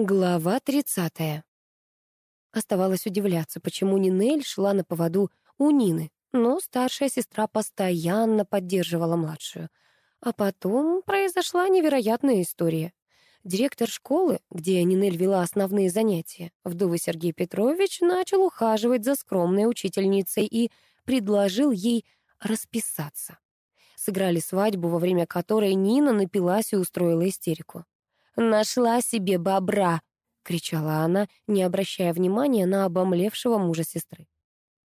Глава 30. Оставалось удивляться, почему Нинель шла на поводу у Нины, но старшая сестра постоянно поддерживала младшую. А потом произошла невероятная история. Директор школы, где Нинель вела основные занятия, вдовый Сергей Петрович, начал ухаживать за скромной учительницей и предложил ей расписаться. Сыграли свадьбу, во время которой Нина напилась и устроила истерику. «Нашла себе бобра!» — кричала она, не обращая внимания на обомлевшего мужа сестры.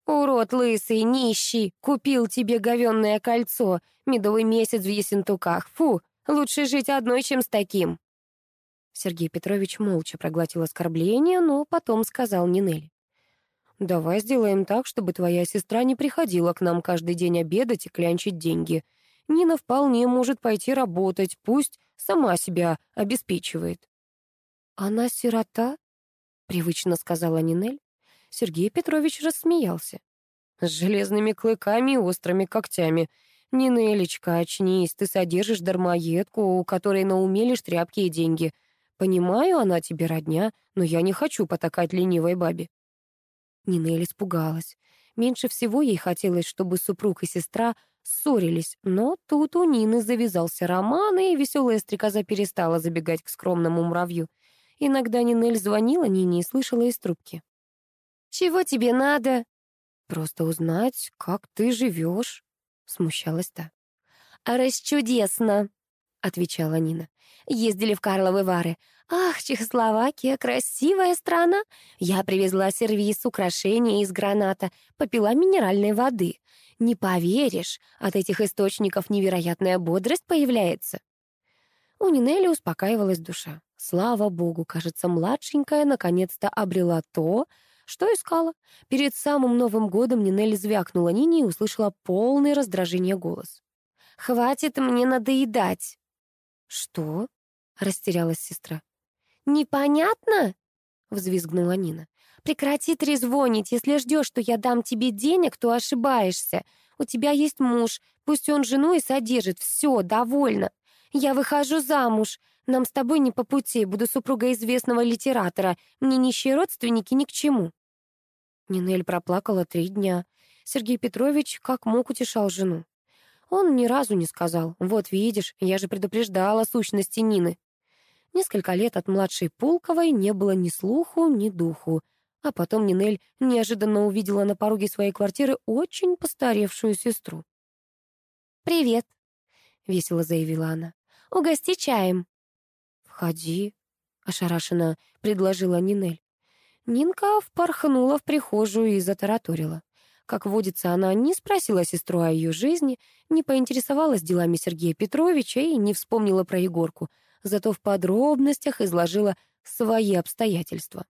«Урод лысый, нищий, купил тебе говенное кольцо, медовый месяц в Ессентуках. Фу, лучше жить одной, чем с таким». Сергей Петрович молча проглотил оскорбление, но потом сказал Нинель. «Давай сделаем так, чтобы твоя сестра не приходила к нам каждый день обедать и клянчить деньги. Нина вполне может пойти работать, пусть сама себя обеспечивает. «Она сирота?» — привычно сказала Нинель. Сергей Петрович рассмеялся. «С железными клыками и острыми когтями. Нинелечка, очнись, ты содержишь дармоедку, у которой на уме лишь тряпки и деньги. Понимаю, она тебе родня, но я не хочу потакать ленивой бабе». Нинель испугалась. Меньше всего ей хотелось, чтобы супруг и сестра ссорились, но тут у Нины завязался роман, и веселая стрекоза перестала забегать к скромному муравью. Иногда Нинель звонила Нине и слышала из трубки. «Чего тебе надо?» «Просто узнать, как ты живешь», — смущалась та. «А «Расчудесно», — отвечала Нина. «Ездили в Карловы Вары. Ах, Чехословакия, красивая страна. Я привезла сервиз, украшения из граната, попила минеральной воды. Не поверишь, от этих источников невероятная бодрость появляется. У Нинели успокаивалась душа. Слава богу, кажется, младшенькая наконец-то обрела то, что искала. Перед самым Новым годом Нинель звякнула Нине и услышала полное раздражение голос. «Хватит мне надоедать!» «Что?» — растерялась сестра. «Непонятно?» — взвизгнула Нина. «Прекрати трезвонить. Если ждешь, что я дам тебе денег, то ошибаешься. У тебя есть муж. Пусть он жену и содержит. Все, довольно. Я выхожу замуж. Нам с тобой не по пути. Буду супругой известного литератора. Мне нищие родственники ни к чему». Нинель проплакала три дня. Сергей Петрович как мог утешал жену. Он ни разу не сказал, «Вот видишь, я же предупреждала сущности Нины». Несколько лет от младшей Пулковой не было ни слуху, ни духу. А потом Нинель неожиданно увидела на пороге своей квартиры очень постаревшую сестру. «Привет», — весело заявила она. «Угости чаем». «Входи», — ошарашенно предложила Нинель. Нинка впорхнула в прихожую и затараторила. Как водится, она не спросила сестру о ее жизни, не поинтересовалась делами Сергея Петровича и не вспомнила про Егорку — зато в подробностях изложила свои обстоятельства.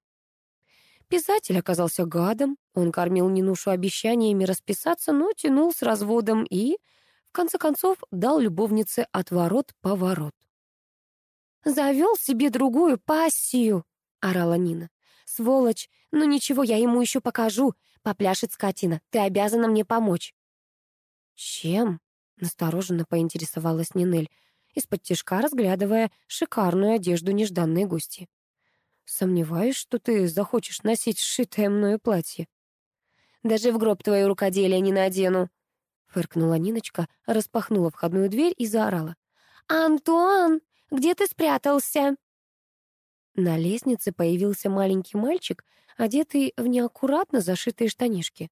Писатель оказался гадом, он кормил Нинушу обещаниями расписаться, но тянул с разводом и, в конце концов, дал любовнице отворот-поворот. «Завел себе другую пассию», — орала Нина. «Сволочь, ну ничего, я ему еще покажу. Попляшет скотина, ты обязана мне помочь». «Чем?» — настороженно поинтересовалась Нинель из-под тишка разглядывая шикарную одежду нежданной гости. «Сомневаюсь, что ты захочешь носить сшитое мною платье». «Даже в гроб твое рукоделие не надену», — фыркнула Ниночка, распахнула входную дверь и заорала. «Антуан, где ты спрятался?» На лестнице появился маленький мальчик, одетый в неаккуратно зашитые штанишки.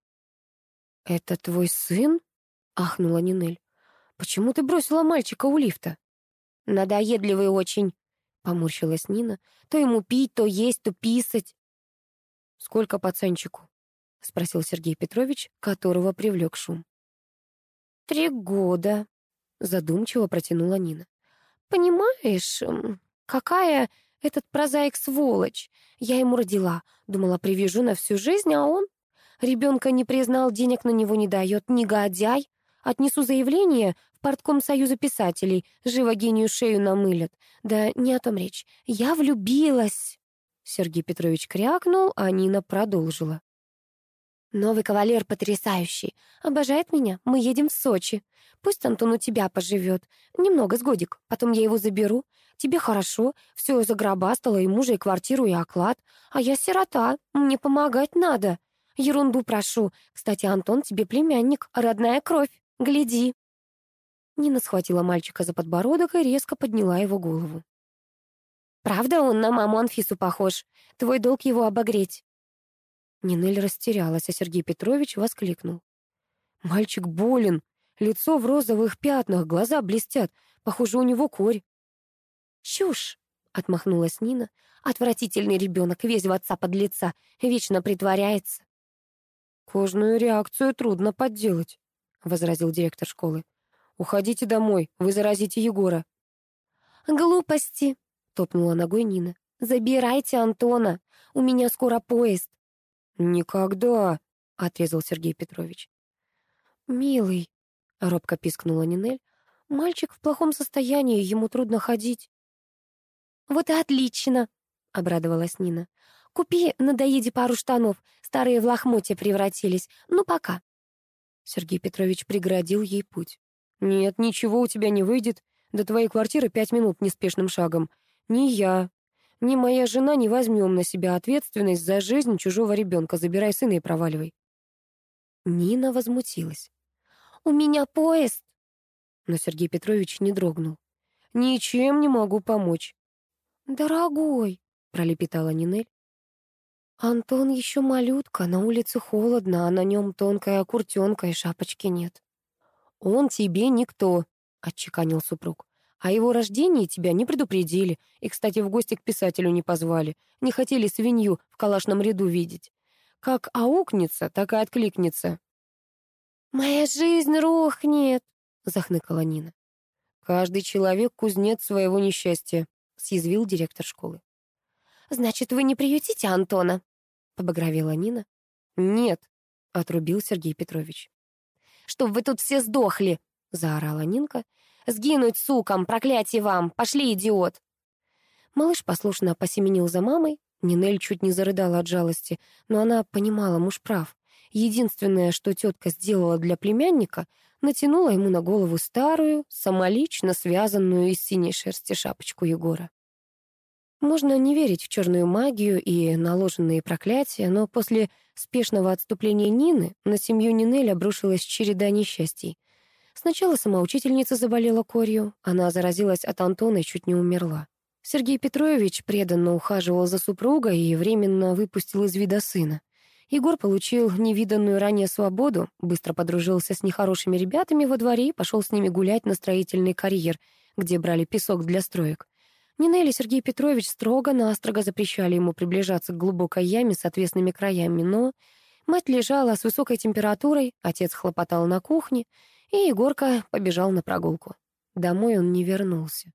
«Это твой сын?» — ахнула Нинель. «Почему ты бросила мальчика у лифта?» «Надоедливый очень», — поморщилась Нина. «То ему пить, то есть, то писать». «Сколько пацанчику?» — спросил Сергей Петрович, которого привлек шум. «Три года», — задумчиво протянула Нина. «Понимаешь, какая этот прозаик сволочь. Я ему родила, думала, привяжу на всю жизнь, а он... Ребенка не признал, денег на него не дает, негодяй. Отнесу заявление портком Союза писателей. Живо гению шею намылят. Да не о том речь. Я влюбилась. Сергей Петрович крякнул, а Нина продолжила. Новый кавалер потрясающий. Обожает меня. Мы едем в Сочи. Пусть Антон у тебя поживет. Немного, с годик. Потом я его заберу. Тебе хорошо. Все загробастало, и мужа, и квартиру, и оклад. А я сирота. Мне помогать надо. Ерунду прошу. Кстати, Антон тебе племянник, родная кровь. Гляди. Нина схватила мальчика за подбородок и резко подняла его голову. «Правда он на маму Анфису похож? Твой долг его обогреть». Нинель растерялась, а Сергей Петрович воскликнул. «Мальчик болен, лицо в розовых пятнах, глаза блестят, похоже, у него корь». «Чушь!» — отмахнулась Нина. «Отвратительный ребенок, весь в отца под лица, вечно притворяется». «Кожную реакцию трудно подделать», — возразил директор школы. «Уходите домой, вы заразите Егора». «Глупости», — топнула ногой Нина. «Забирайте Антона, у меня скоро поезд». «Никогда», — отрезал Сергей Петрович. «Милый», — робко пискнула Нинель, — «мальчик в плохом состоянии, ему трудно ходить». «Вот и отлично», — обрадовалась Нина. «Купи на доеде пару штанов, старые в лохмотья превратились. Ну, пока». Сергей Петрович преградил ей путь. «Нет, ничего у тебя не выйдет. До твоей квартиры пять минут неспешным шагом. Ни я, ни моя жена не возьмем на себя ответственность за жизнь чужого ребенка. Забирай сына и проваливай». Нина возмутилась. «У меня поезд!» Но Сергей Петрович не дрогнул. «Ничем не могу помочь». «Дорогой!» — пролепетала Нинель. «Антон еще малютка, на улице холодно, а на нем тонкая куртенка и шапочки нет». «Он тебе никто», — отчеканил супруг. О его рождении тебя не предупредили. И, кстати, в гости к писателю не позвали. Не хотели свинью в калашном ряду видеть. Как аукнется, так и откликнется. «Моя жизнь рухнет», — захныкала Нина. «Каждый человек — кузнец своего несчастья», — съязвил директор школы. «Значит, вы не приютите Антона?» — побагровела Нина. «Нет», — отрубил Сергей Петрович. «Чтоб вы тут все сдохли!» — заорала Нинка. Сгинуть, сукам, проклятие вам! Пошли, идиот!» Малыш послушно посеменил за мамой. Нинель чуть не зарыдала от жалости, но она понимала, муж прав. Единственное, что тетка сделала для племянника, натянула ему на голову старую, самолично связанную из синей шерсти шапочку Егора. Можно не верить в черную магию и наложенные проклятия, но после спешного отступления Нины на семью Нинель обрушилась череда несчастий. Сначала сама учительница заболела корью, она заразилась от Антона и чуть не умерла. Сергей Петрович преданно ухаживал за супругой и временно выпустил из вида сына. Егор получил невиданную ранее свободу, быстро подружился с нехорошими ребятами во дворе и пошел с ними гулять на строительный карьер, где брали песок для строек. Нинель и Сергей Петрович строго-настрого запрещали ему приближаться к глубокой яме с отвесными краями, но мать лежала с высокой температурой, отец хлопотал на кухне, и Егорка побежал на прогулку. Домой он не вернулся.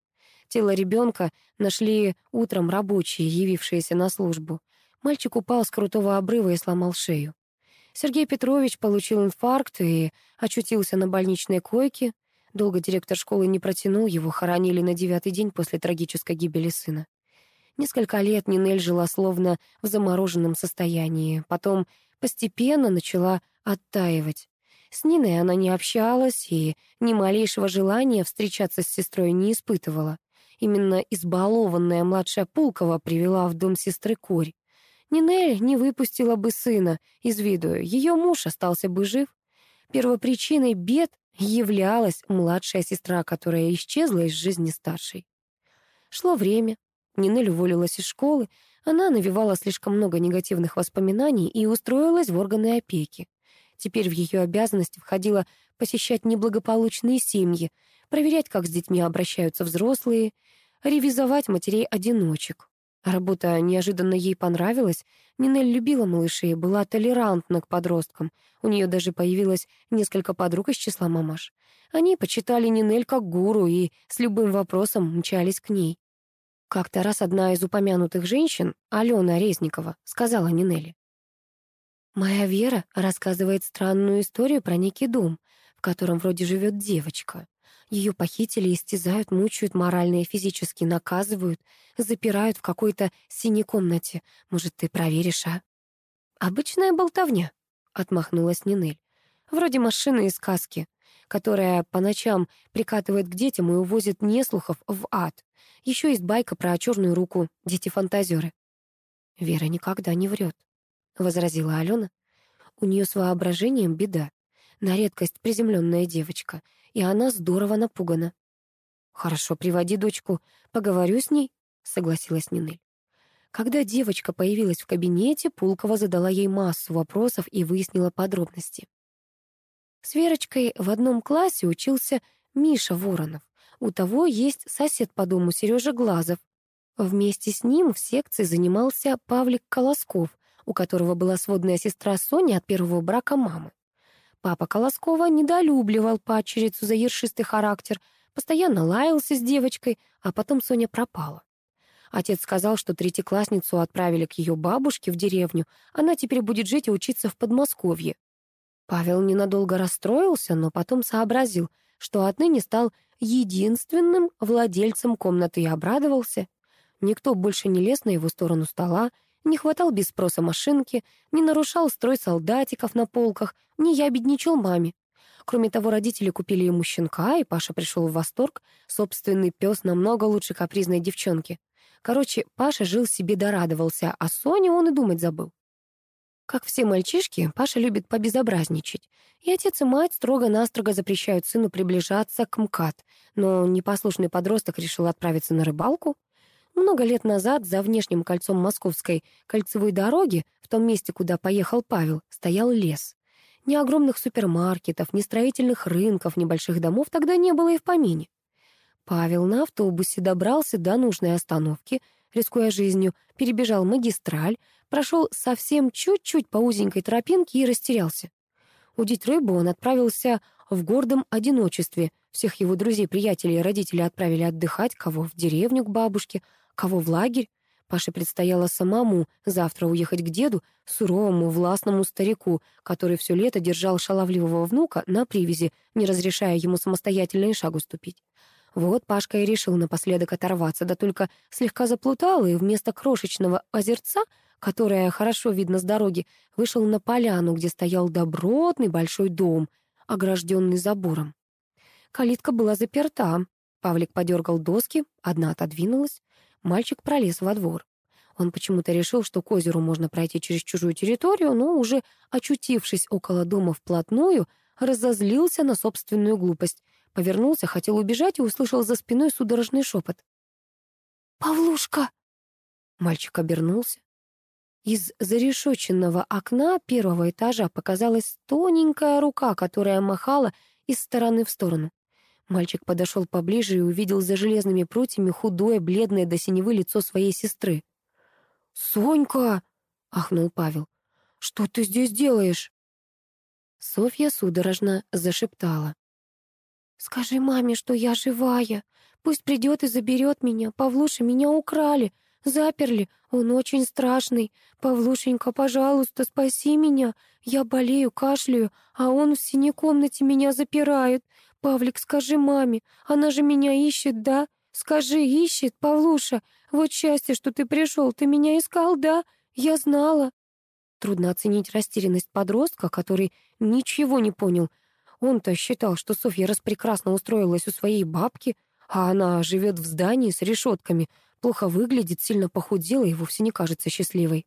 Тело ребенка нашли утром рабочие, явившиеся на службу. Мальчик упал с крутого обрыва и сломал шею. Сергей Петрович получил инфаркт и очутился на больничной койке. Долго директор школы не протянул, его хоронили на девятый день после трагической гибели сына. Несколько лет Нинель жила словно в замороженном состоянии, потом постепенно начала оттаивать. С Ниной она не общалась и ни малейшего желания встречаться с сестрой не испытывала. Именно избалованная младшая Пулкова привела в дом сестры Корь. Нинель не выпустила бы сына из виду, ее муж остался бы жив. Первопричиной бед являлась младшая сестра, которая исчезла из жизни старшей. Шло время, Нинель уволилась из школы, она навевала слишком много негативных воспоминаний и устроилась в органы опеки. Теперь в ее обязанности входило посещать неблагополучные семьи, проверять, как с детьми обращаются взрослые, ревизовать матерей-одиночек. Работа неожиданно ей понравилась. Нинель любила малышей, была толерантна к подросткам. У нее даже появилось несколько подруг из числа мамаш. Они почитали Нинель как гуру и с любым вопросом мчались к ней. Как-то раз одна из упомянутых женщин, Алена Резникова, сказала Нинеле. Моя Вера рассказывает странную историю про некий дом, в котором вроде живет девочка. Ее похитили, истязают, мучают морально и физически, наказывают, запирают в какой-то синей комнате. Может, ты проверишь, а? Обычная болтовня, отмахнулась Нинель. «Вроде машины из сказки, которая по ночам прикатывает к детям и увозит неслухов в ад. Еще есть байка про черную руку, дети-фантазеры». «Вера никогда не врет», — возразила Алена. «У нее с воображением беда. На редкость приземленная девочка, и она здорово напугана». «Хорошо, приводи дочку, поговорю с ней», — согласилась Нинель. Когда девочка появилась в кабинете, Пулкова задала ей массу вопросов и выяснила подробности. С Верочкой в одном классе учился Миша Воронов. У того есть сосед по дому Сережа Глазов. Вместе с ним в секции занимался Павлик Колосков, у которого была сводная сестра Соня от первого брака мамы. Папа Колоскова недолюбливал падчерицу за ершистый характер, постоянно лаялся с девочкой, а потом Соня пропала. Отец сказал, что третьеклассницу отправили к ее бабушке в деревню, она теперь будет жить и учиться в Подмосковье. Павел ненадолго расстроился, но потом сообразил, что отныне стал единственным владельцем комнаты и обрадовался. Никто больше не лез на его сторону стола, не хватал без спроса машинки, не нарушал строй солдатиков на полках, не ябедничал маме. Кроме того, родители купили ему щенка, и Паша пришел в восторг. Собственный пес намного лучше капризной девчонки. Короче, Паша жил себе дорадовался, а Соню он и думать забыл. Как все мальчишки, Паша любит побезобразничать. И отец и мать строго-настрого запрещают сыну приближаться к МКАД. Но непослушный подросток решил отправиться на рыбалку. Много лет назад за внешним кольцом Московской кольцевой дороги, в том месте, куда поехал Павел, стоял лес. Ни огромных супермаркетов, ни строительных рынков, ни больших домов тогда не было и в помине. Павел на автобусе добрался до нужной остановки, рискуя жизнью, перебежал магистраль, прошел совсем чуть-чуть по узенькой тропинке и растерялся. Удить рыбу он отправился в гордом одиночестве. Всех его друзей-приятелей и родителей отправили отдыхать, кого в деревню к бабушке, кого в лагерь. Паше предстояло самому завтра уехать к деду, суровому, властному старику, который все лето держал шаловливого внука на привязи, не разрешая ему самостоятельно и шагу ступить. Вот Пашка и решил напоследок оторваться, да только слегка заплутал, и вместо крошечного озерца, которое хорошо видно с дороги, вышел на поляну, где стоял добротный большой дом, огражденный забором. Калитка была заперта. Павлик подергал доски, одна отодвинулась. Мальчик пролез во двор. Он почему-то решил, что к озеру можно пройти через чужую территорию, но уже очутившись около дома вплотную, разозлился на собственную глупость. Повернулся, хотел убежать и услышал за спиной судорожный шепот. «Павлушка!» Мальчик обернулся. Из зарешоченного окна первого этажа показалась тоненькая рука, которая махала из стороны в сторону. Мальчик подошел поближе и увидел за железными прутьями худое, бледное до синевы лицо своей сестры. «Сонька!» — ахнул Павел. «Что ты здесь делаешь?» Софья судорожно зашептала. «Скажи маме, что я живая. Пусть придет и заберет меня. Павлуша, меня украли. Заперли. Он очень страшный. Павлушенька, пожалуйста, спаси меня. Я болею, кашляю, а он в синей комнате меня запирает. Павлик, скажи маме. Она же меня ищет, да? Скажи, ищет, Павлуша. Вот счастье, что ты пришел. Ты меня искал, да? Я знала». Трудно оценить растерянность подростка, который ничего не понял — он-то считал, что Софья распрекрасно устроилась у своей бабки, а она живет в здании с решетками, плохо выглядит, сильно похудела и вовсе не кажется счастливой.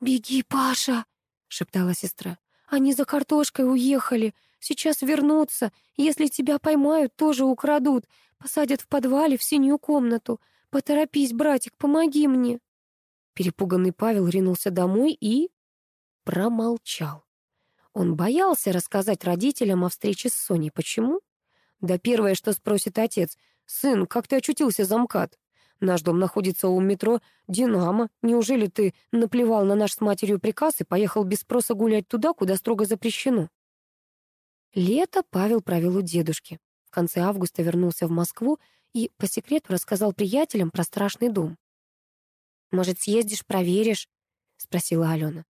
«Беги, Паша!» — шептала сестра. «Они за картошкой уехали. Сейчас вернутся. Если тебя поймают, тоже украдут. Посадят в подвале в синюю комнату. Поторопись, братик, помоги мне!» Перепуганный Павел ринулся домой и промолчал. Он боялся рассказать родителям о встрече с Соней. Почему? Да первое, что спросит отец. «Сын, как ты очутился за МКАД? Наш дом находится у метро «Динамо». Неужели ты наплевал на наш с матерью приказ и поехал без спроса гулять туда, куда строго запрещено?» Лето Павел провел у дедушки. В конце августа вернулся в Москву и по секрету рассказал приятелям про страшный дом. «Может, съездишь, проверишь?» — спросила Алена.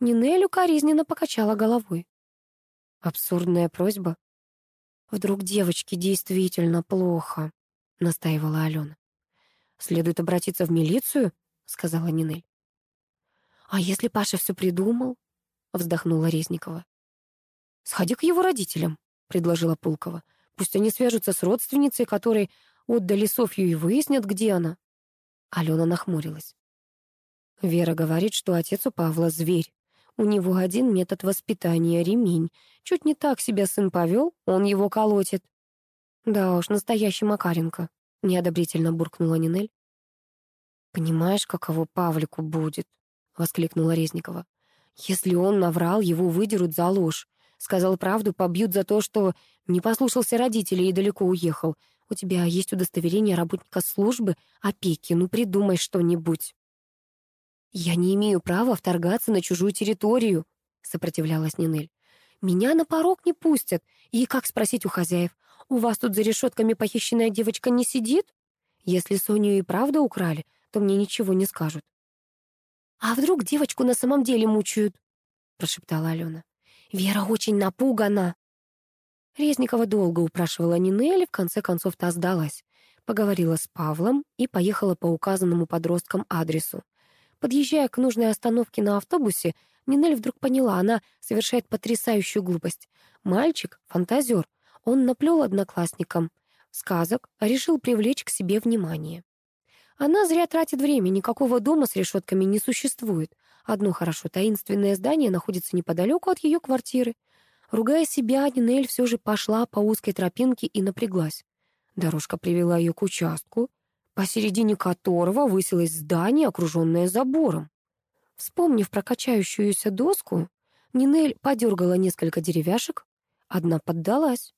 Нинель укоризненно покачала головой. Абсурдная просьба. «Вдруг девочке действительно плохо», — настаивала Алена. «Следует обратиться в милицию», — сказала Нинель. «А если Паша все придумал?» вздохнула Резникова. «Сходи к его родителям», — предложила Пулкова. «Пусть они свяжутся с родственницей, которой отдали Софью и выяснят, где она». Алена нахмурилась. Вера говорит, что отец у Павла зверь. У него один метод воспитания — ремень. Чуть не так себя сын повел, он его колотит. Да уж, настоящий Макаренко, — неодобрительно буркнула Нинель. «Понимаешь, каково Павлику будет?» — воскликнула Резникова. «Если он наврал, его выдерут за ложь. Сказал правду, побьют за то, что не послушался родителей и далеко уехал. У тебя есть удостоверение работника службы, опеки, ну придумай что-нибудь». «Я не имею права вторгаться на чужую территорию», — сопротивлялась Нинель. «Меня на порог не пустят. И как спросить у хозяев? У вас тут за решетками похищенная девочка не сидит? Если Соню и правда украли, то мне ничего не скажут». «А вдруг девочку на самом деле мучают?» — прошептала Алена. «Вера очень напугана». Резникова долго упрашивала Нинель, в конце концов та сдалась. Поговорила с Павлом и поехала по указанному подросткам адресу. Подъезжая к нужной остановке на автобусе, Нинель вдруг поняла, она совершает потрясающую глупость. Мальчик — фантазер. Он наплел одноклассникам сказок, а решил привлечь к себе внимание. Она зря тратит время, никакого дома с решетками не существует. Одно хорошо, таинственное здание находится неподалеку от ее квартиры. Ругая себя, Нинель все же пошла по узкой тропинке и напряглась. Дорожка привела ее к участку, посередине которого высилось здание, окруженное забором. Вспомнив про качающуюся доску, Нинель подергала несколько деревяшек, одна поддалась.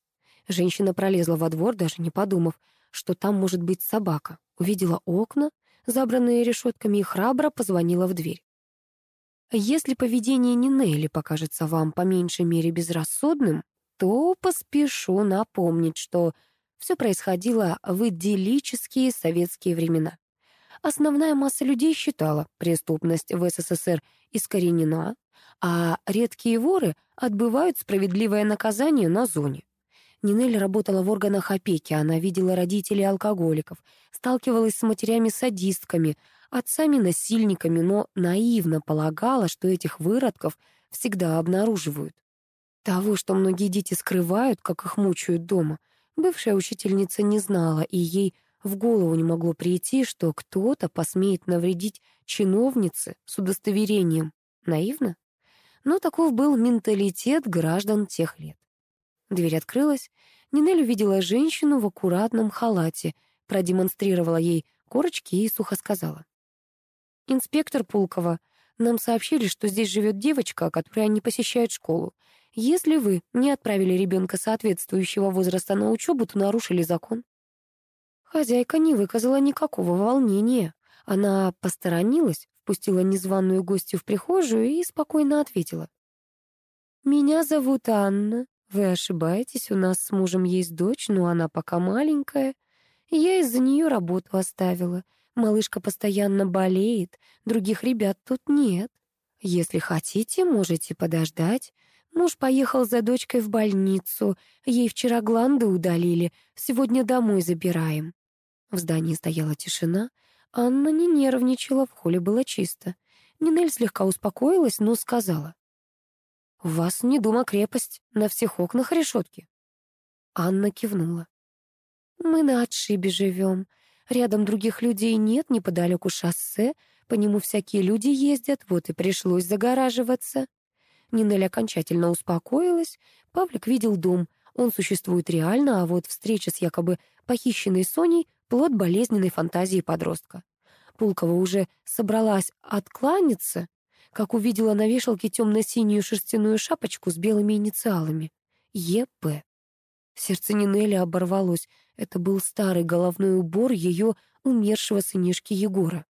Женщина пролезла во двор, даже не подумав, что там может быть собака. Увидела окна, забранные решетками, и храбро позвонила в дверь. Если поведение Нинели покажется вам по меньшей мере безрассудным, то поспешу напомнить, что все происходило в идиллические советские времена. Основная масса людей считала преступность в СССР искоренена, а редкие воры отбывают справедливое наказание на зоне. Нинель работала в органах опеки, она видела родителей алкоголиков, сталкивалась с матерями-садистками, отцами-насильниками, но наивно полагала, что этих выродков всегда обнаруживают. Того, что многие дети скрывают, как их мучают дома — Бывшая учительница не знала, и ей в голову не могло прийти, что кто-то посмеет навредить чиновнице с удостоверением. Наивно? Но таков был менталитет граждан тех лет. Дверь открылась. Нинель увидела женщину в аккуратном халате, продемонстрировала ей корочки и сухо сказала. «Инспектор Пулкова, нам сообщили, что здесь живет девочка, которая не посещает школу. Если вы не отправили ребенка соответствующего возраста на учебу, то нарушили закон. Хозяйка не выказала никакого волнения. Она посторонилась, впустила незваную гостью в прихожую и спокойно ответила. «Меня зовут Анна. Вы ошибаетесь, у нас с мужем есть дочь, но она пока маленькая. Я из-за нее работу оставила. Малышка постоянно болеет, других ребят тут нет. Если хотите, можете подождать. Муж поехал за дочкой в больницу. Ей вчера гланды удалили. Сегодня домой забираем. В здании стояла тишина. Анна не нервничала, в холле было чисто. Нинель слегка успокоилась, но сказала. «У вас не дома крепость, на всех окнах решетки». Анна кивнула. «Мы на отшибе живем. Рядом других людей нет, неподалеку шоссе. По нему всякие люди ездят, вот и пришлось загораживаться». Нинель окончательно успокоилась. Павлик видел дом. Он существует реально, а вот встреча с якобы похищенной Соней — плод болезненной фантазии подростка. Пулкова уже собралась откланяться, как увидела на вешалке темно-синюю шерстяную шапочку с белыми инициалами. ЕП. Сердце Нинели оборвалось. Это был старый головной убор ее умершего сынишки Егора.